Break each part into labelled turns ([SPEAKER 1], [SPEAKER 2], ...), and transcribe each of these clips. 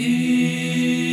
[SPEAKER 1] I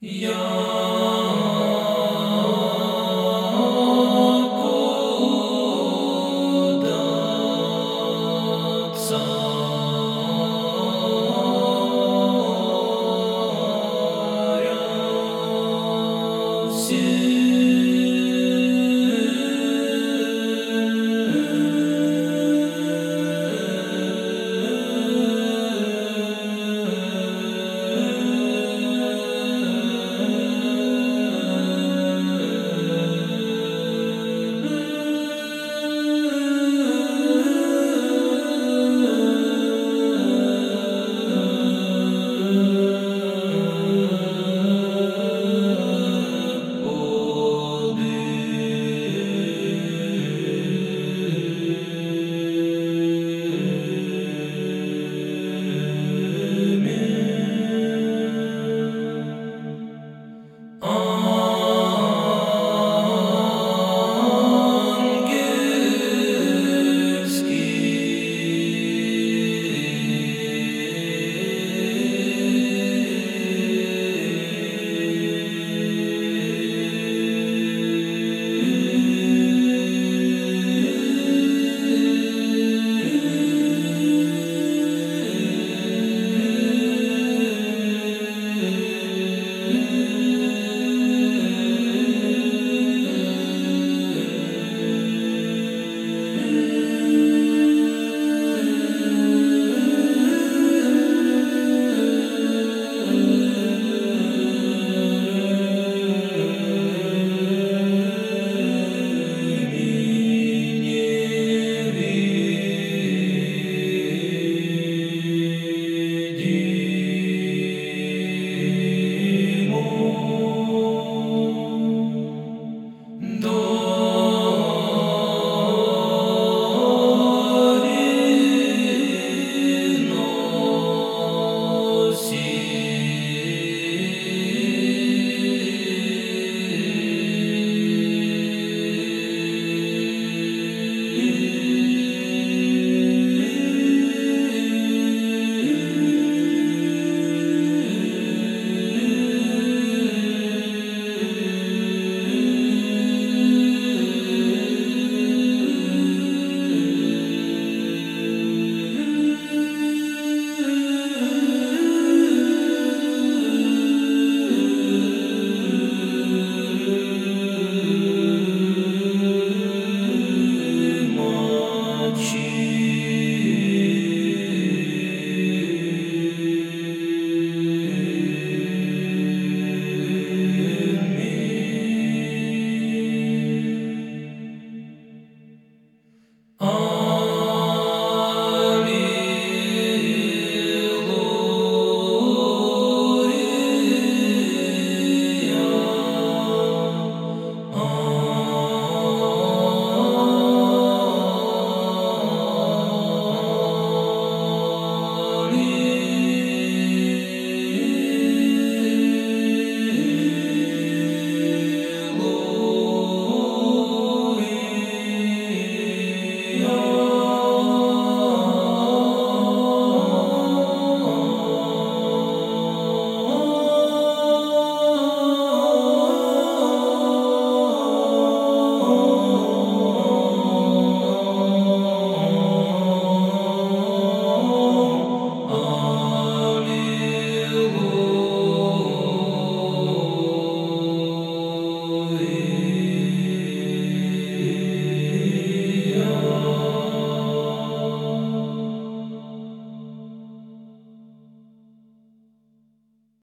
[SPEAKER 1] 有